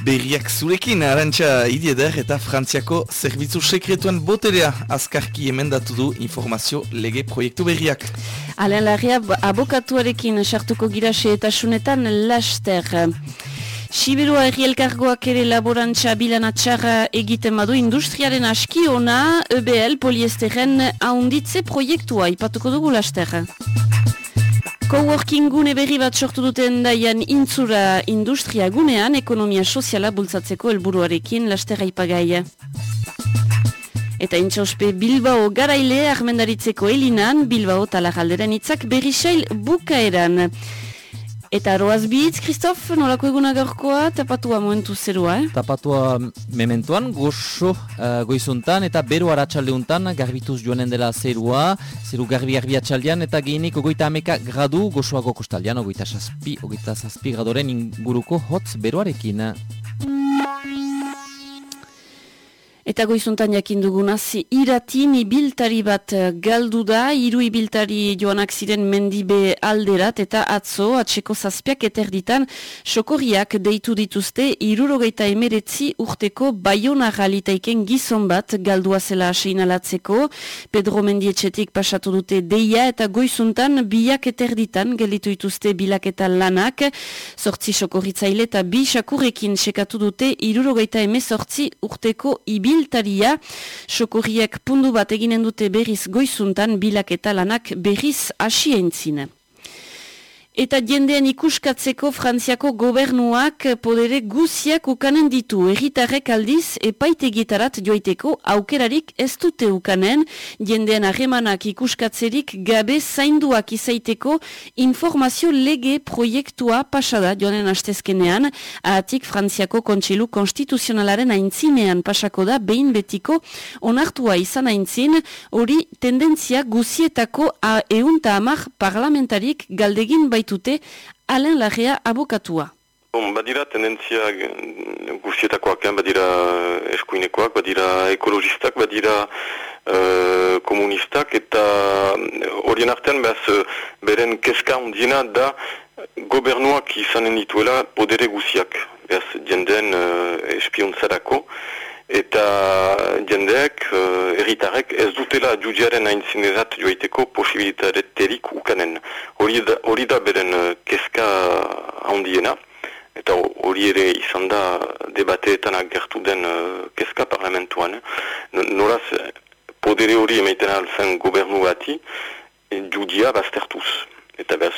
Berriak zurekin, arantxa idieder eta Frantziako zerbitzu sekretuen boterea azkarki emendatu du informazio lege proiektu berriak. Alen larria abokatuarekin sartuko girase eta sunetan laster. Siberua errielkargoak ere laborantza bilan atxarra egiten badu industriaren aski ona EBL poliesteren haunditze proiektua ipatuko dugu laster. Coworking gune berri bat sortu duten daian intzura industria gunean ekonomia soziala bultzatzeko helburuarekin lasterra ipagaia. Eta intxauspe Bilbao garaile armendaritzeko elinan Bilbao talagalderen itzak berri sail bukaeran. Eta roaz bitz, Kristof, nolako eguna gaurkoa, tapatua momentu zerua, eh? Tapatua mementuan, goxo uh, goizuntan, eta beru haratxaldeuntan, garbituz joanen dela zerua, zeru garbi garbi atxaldean, eta gehienik ogoita ameka gradu goxoago kostaldean, ogoita saspi, ogoita saspi gradoren inguruko hotz beruarekin. Eta goizuntan jakin dugunaz, iratin ibiltari bat eh, galdu da, iru ibiltari joanak ziren mendibe alderat, eta atzo, atseko zazpiak eterditan, sokorriak deitu dituzte, irurogeita emeretzi urteko baiona galitaiken gizon bat galdua zela aseinalatzeko, Pedro Mendietxetik pasatu dute deia, eta goizuntan biak eterditan gelitu dituzte bilaketa lanak, sortzi sokorritzaile eta bi sakurrekin sekatu dute, irurogeita emezortzi urteko ibiltari ibiltaria, sokorriak pundu bat eginen dute berriz goizuntan bilak eta lanak berriz asientzine. Eta jendean ikuskatzeko Frantziako gobernuak podere guziak ukanen ditu. Erritarrek aldiz epaitegitarat joiteko aukerarik ez dute ukanen. Jendean harremanak ikuskatzerik gabe zainduak izaiteko informazio lege proiektua pasada joanen astezkenean. Ahatik Frantziako kontselu konstituzionalaren aintzinean pasako da behin betiko onartua izan aintzin hori tendentzia guzietako eunta amak parlamentarik galdegin bai baitute Alain Larrea abokatua. Bon, badira tendentzia guzietakoak, eh? badira eskuinekoak, badira ekologistak, badira uh, komunistak, eta horien artean behaz beren keska ondiena da gobernuak izanen dituela podere guziak, behaz jenden uh, espiontzarako, eta jendeak, uh, erritarek, ez dutela judiaren aintzinerat joaiteko posibilitaterik ukanen. Hori da, hori da beren uh, keska handiena, eta hori ere izan da debateetan agertu den uh, keska parlamentuan. Eh? Noraz, podere hori emaiten alzen gobernu bati, judia baztertuz. Eta behaz,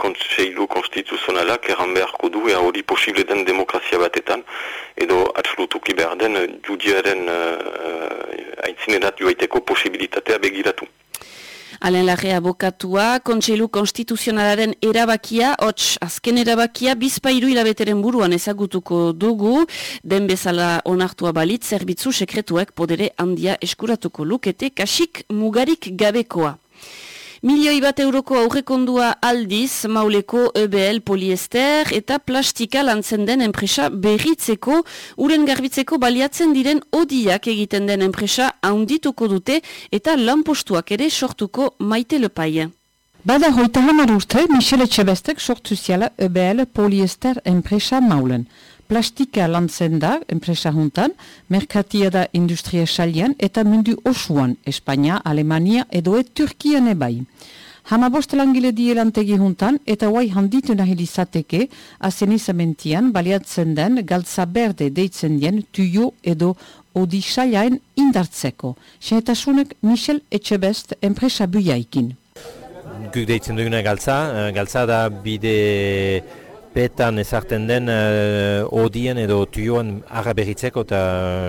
kontseilu konstituzionalak erran beharko du, ea hori posible den demokrazia batetan, edo atslutuki behar den judiaren uh, aitzinerat joaiteko posibilitatea begiratu. Alen lage abokatua, kontseilu konstituzionalaren erabakia, hots azken erabakia, bizpairu hilabeteren buruan ezagutuko dugu, den bezala onartua balit, zerbitzu sekretuek podere handia eskuratuko lukete, kasik mugarik gabekoa. Milioi bat euroko aurrekondua aldiz, mauleko EBL poliester eta plastika lantzen den enpresa berritzeko, uren garbitzeko baliatzen diren odiak egiten den enpresa haundituko dute eta lanpostuak ere sortuko maite lepaia. Bada hoita hamar urte, Michele Etxebestek sortu ziala EBL poliester enpresa maulen plastika lantzen da, enpresa juntan, merkatia da industria salian eta mundu osuan, Espanya, Alemania edo et Turkian ebai. Hama bost langile die lantegi juntan eta guai handitu nahi izateke azenizamentian baliatzen den galtza berde deitzen dien tuio edo odi saliaen indartzeko. Senetasunek Michel Etxebest enpresa buiaikin. Guk deitzen duguna galtza, eh, galtza da bide petan ezarten den uh, odien edo tuioan arra berritzeko eta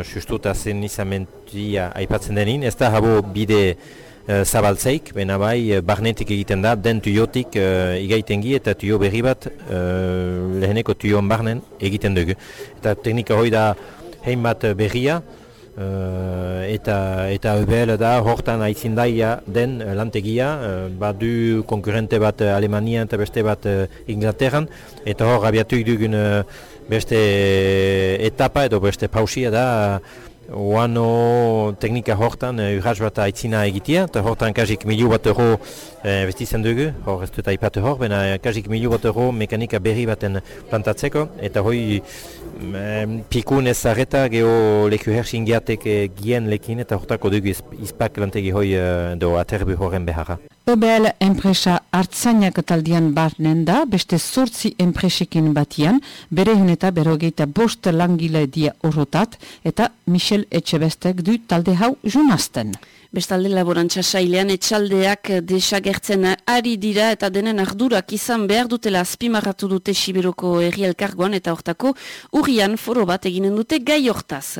sustu eta zen izamentia aipatzen denin. Ez da habo bide uh, zabaltzeik, baina bai barnetik egiten da, den tuiotik uh, igaitengi eta tuio berri bat uh, leheneko tuioan barnen egiten dugu. Eta teknika hori da hein bat berria, eta eta EBL da hortan aitzindaia den uh, lantegia. Uh, badu konkurrente bat Alemania eta beste bat Inglaterran. Eta hor abiatu dugun beste etapa edo beste pausia da Oano teknika hortan uh, urras bat aitzina egitea, eta hortan kasik miliu bat euro uh, bestitzen dugu, hor ez dut aipatu hor, baina kasik miliu bat euro mekanika berri baten plantatzeko, eta hoi um, pikun ez zareta geho leku hersin geatek gien lekin, eta hortako dugu izpak lantegi hoi uh, do aterbu horren beharra. EBL enpresa hartzainak taldian barnen da, beste sortzi enpresekin batian, bere eta berogeita bost langile dia orotat, eta Michel Etxebestek du talde hau junazten. Bestalde laborantza sailean etxaldeak desagertzen ari dira eta denen ardurak izan behar dutela azpimarratu dute Siberoko erri elkargoan eta hortako urrian foro bat eginen dute gai hortaz.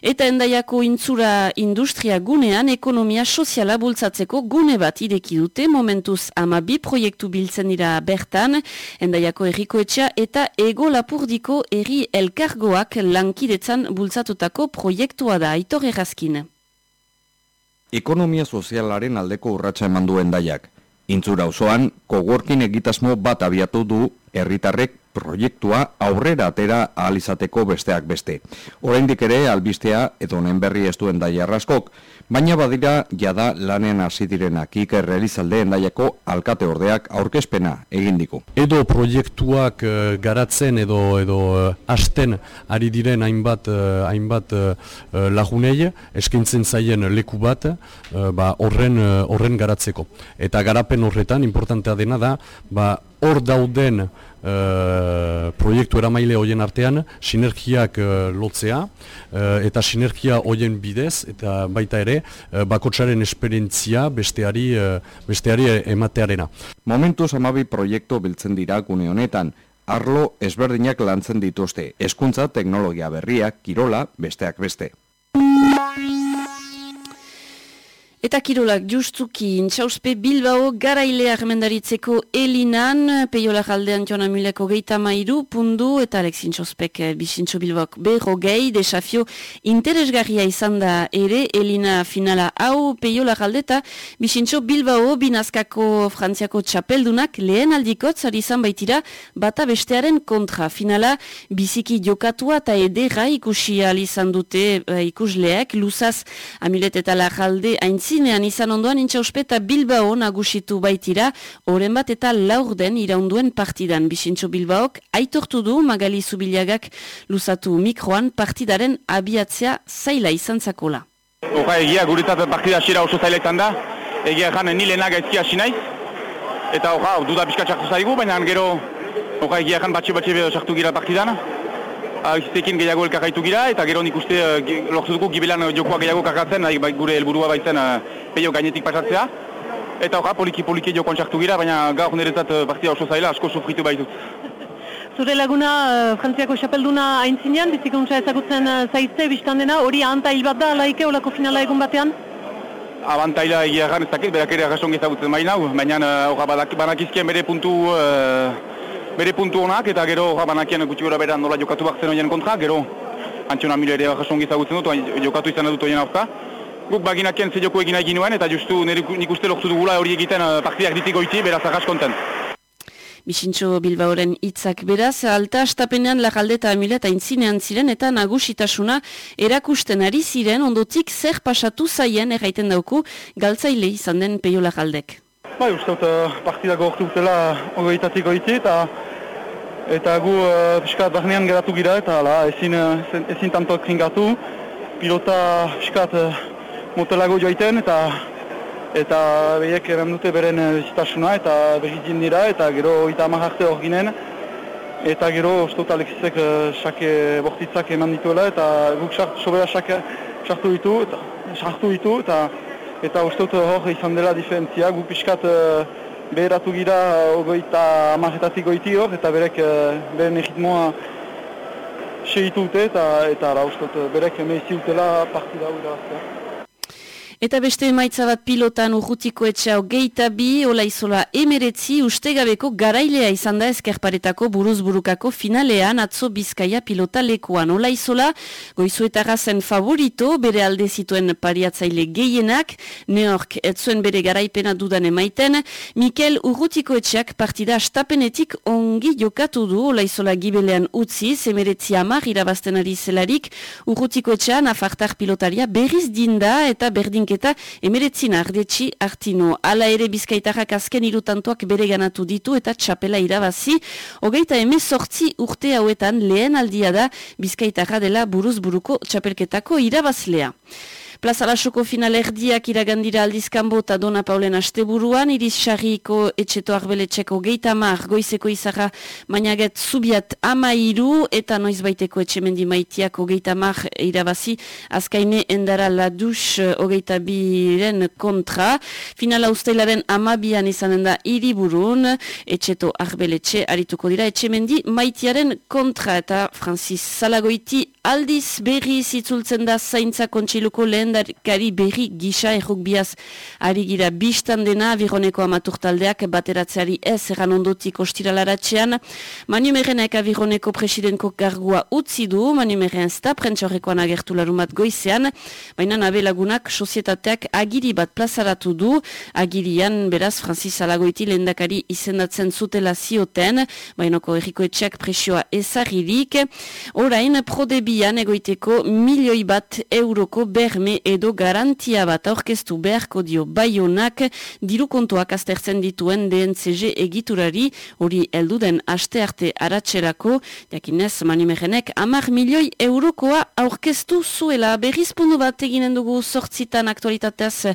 Eta endaiako intzura industria gunean ekonomia soziala bultzatzeko gune bat ideki dute momentuz ama bi proiektu biltzen dira bertan, endaiako errikoetxea eta ego lapurdiko erri elkargoak lankidetzan bultzatutako proiektua da, aitor errazkin. Ekonomia sozialaren aldeko urratsa eman duen daiak. Intzura osoan, kogorkin egitasmo bat abiatu du herritarrek proiektua aurrera atera ahal izateko besteak beste. Oraindik ere albistea edo honen berri ez duen daia arraskok, baina badira jada lanen hasi direnak Iker Elizalde endaiako alkate ordeak aurkezpena egin diku. Edo proiektuak uh, garatzen edo edo uh, hasten ari diren hainbat uh, hainbat lagunei eskaintzen zaien leku bat ba horren horren garatzeko. Eta garapen horretan importantea dena da ba hor dauden uh, proiektu eramaile hoien artean sinergiak uh, lotzea uh, eta sinergia hoien bidez eta baita ere uh, bakotsaren esperientzia besteari, uh, besteari ematearena. Momentuz amabi proiektu biltzen dira gune honetan, arlo ezberdinak lantzen dituzte, hezkuntza teknologia berriak, kirola, besteak beste. Eta kirolak justuki intxauspe Bilbao garaile armendaritzeko Elinan, peiola jaldean joan amuleko geita mairu, pundu eta Alex intxauspek eh, bisintxo Bilbaok berro gehi, desafio interesgarria izan da ere Elina finala hau peiola jaldeta, bisintxo Bilbao binazkako frantziako txapeldunak lehen aldikotz ari izan baitira bata bestearen kontra. Finala biziki jokatua eta edera ikusi izan dute uh, ikusleak, luzaz amulet eta la jalde zinean izan ondoan intxauspeta Bilbao nagusitu baitira, oren bat eta laur den iraunduen partidan. Bixintxo Bilbaok aitortu du Magali Zubiliagak luzatu mikroan partidaren abiatzea zaila izan zakola. Oja egia guretzat partida asira oso zailetan da, egia jan nilena gaizki hasi naiz, eta oja duda pixka txartu zaigu, baina gero oja egia jan batxe batxe sartu gira partidan. Aiztekin gehiago elkarraitu gira, eta gero nik uste uh, lortu dugu gibelan jokoa gehiago kargatzen, bai, gure helburua baitzen uh, peio gainetik pasatzea. Eta horra, poliki-poliki jokoan txartu gira, baina gaur niretzat uh, partida oso zaila, asko sufritu baitut. Zure laguna uh, Frantziako xapelduna aintzinean, bizikuntza ezagutzen uh, zaitze, biztan dena, hori ahantail bat da, laike, olako finala egun batean? Abantaila egia erran ez dakit, berak ere arrasongi ezagutzen baina, baina horra banakizkien bere puntu bere puntu honak eta gero banakian gutxi gora beran nola jokatu bak zen kontra, gero antxona mila ere jasongi ezagutzen dut, jokatu izan dut oien aurka. Guk baginakien ze joko egin egin nuen eta justu nik uste lortu dugula hori egiten uh, partidak ditik goiti, beraz arras konten. Bixintxo Bilbaoren hitzak beraz, alta astapenean lagalde eta amile eta intzinean ziren eta nagusitasuna erakusten ari ziren ondotik zer pasatu zaien erraiten dauku galtzaile izan den peio lagaldek. Bai, uste dut uh, partida gortu dutela ogoitatik goiti eta eta gu uh, piskat barnean geratu gira eta ala, ezin, uh, ezin tantok ringatu pilota piskat uh, motelago joaiten eta eta behiek eran dute beren bizitasuna eta behitzen dira eta gero eta amaharte hor ginen. Eta gero dut Alexisek sake bortitzak eman dituela eta guk sobera sake sartu ditu eta sartu ditu eta eta dut hor izan dela diferentzia, gu pixkat uh, beheratu gira ogoita amajetatik goiti hor, eta berek uh, beren egitmoa segitu dute, eta, eta ara, uste dut berek meizi dutela partida hori Eta beste emaitza bat pilotan urrutiko etxau geita bi, ola izola emeretzi, ustegabeko garailea izan da eskerparetako buruzburukako finalean atzo bizkaia pilota lekuan. Ola izola, goizuetara zen favorito, bere alde zituen pariatzaile geienak, neork etzuen bere garaipena dudan emaiten, Mikel urrutiko etxeak partida astapenetik ongi jokatu du, ola izola gibelean utzi, emeretzi amar irabazten ari zelarik, urrutiko etxean afartar pilotaria berriz dinda eta berdin eta emeretzin ardetxi artino. Ala ere bizkaitarrak azken irutantoak bere ganatu ditu eta txapela irabazi. Hogeita emezortzi urte hauetan lehen aldia da bizkaitarra dela buruz buruko txapelketako irabazlea. Plaza Lasoko final erdiak iragandira aldizkanbo eta Dona Paulen asteburuan, iriz xarriko etxeto arbeletxeko geita mar, goizeko izarra mainaget zubiat ama iru, eta noiz baiteko etxemendi maitiak ogeita mar irabazi, azkaine endara ladus ogeita biren kontra. Finala ustelaren amabian izanen da iriburun, etxeto arbeletxe arituko dira, etxemendi maitiaren kontra, eta Francis Salagoiti aldiz berri zitzultzen da zaintza kontsiluko lehen lehendakari berri gisa errukbiaz ari gira biztan dena avironeko amaturtaldeak bateratzeari ez erran ondotik ostiralaratzean. Manu Merenek avironeko presidenko gargua utzi du, Manu Meren zta prentxorrekoan agertu larumat goizean, baina nabe lagunak sozietateak agiri bat plazaratu du, agirian beraz Francis Alagoiti lehendakari izendatzen zutela zioten, bainoko erriko etxeak presioa ezaririk, orain prodebian egoiteko milioi bat euroko berme edo garantia bat aurkeztu beharko dio baionak diru kontuak aztertzen dituen DNCG egiturari hori elduden aste arte aratxelako, jakinez manimerenek amar milioi eurokoa aurkeztu zuela. Berrizpundu bat eginen dugu sortzitan aktualitateaz e,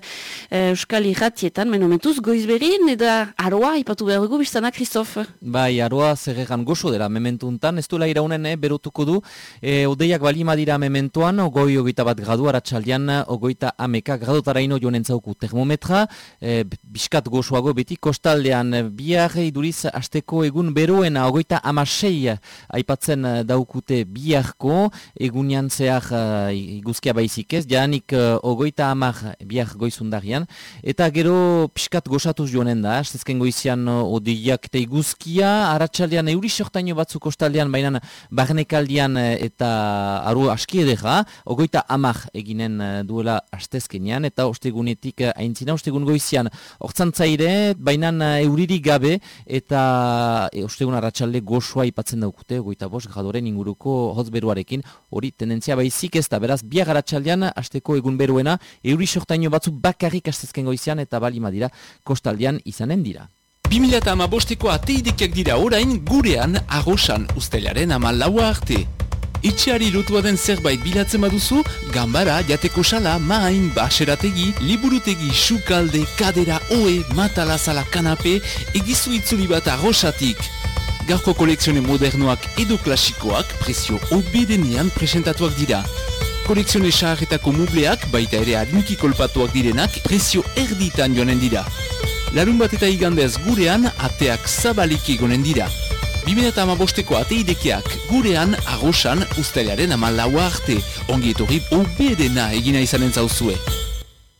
Euskal Irratietan, menomentuz goizberin, eda aroa ipatu behar dugu biztana, Kristof? Bai, aroa zerregan gozo dela mementuntan, ez duela iraunen eh, berutuko du, e, odeiak balima dira mementuan, goi ogita bat gradu aratxaldian, ogoita ameka gradotara ino joan entzauku termometra, e, biskat gozoago beti kostaldean. E, bihar iduriz asteko egun beroena ogoita amasei aipatzen daukute biharko, egunean zehar iguzkia baizik ez, janik ogoita amar bihar goizundarian, eta gero piskat gozatuz joanen da, astezken goizian odiak eta iguzkia, aratsaldean euri sortaino batzu kostaldean, baina barnekaldian eta aru aski edera, ogoita amar eginen duela astezkenean eta ostegunetik eh, aintzina ostegun goizian. Hortzantzaire, baina eh, euririk gabe eta e, ostegun arratsalde gozoa ipatzen daukute goita bos gradoren inguruko hotz hori tendentzia baizik ez da beraz biag arratsaldean asteko egun beruena euri sortaino batzu bakarrik astezken goizian eta bali madira kostaldean izanen dira. 2000 eta amabosteko ateidekiak dira orain gurean agosan ustelaren amalaua arte. Itxeari lotua den zerbait bilatzen baduzu, gambara, jateko sala, main, baserategi, liburutegi, sukalde, kadera, oe, matalazala kanape, egizu itzuli bat arrosatik. Garko kolekzione modernoak edo klasikoak prezio obedenean presentatuak dira. Kolekzione saharretako mubleak, baita ere harinki kolpatuak direnak, prezio erditan joanen dira. Larun bat eta igandez gurean, ateak zabalik egonen dira. 2008ko ateidekeak gurean agosan ustelaren ama laua arte. Ongi etorri obedena egina izanen zauzue.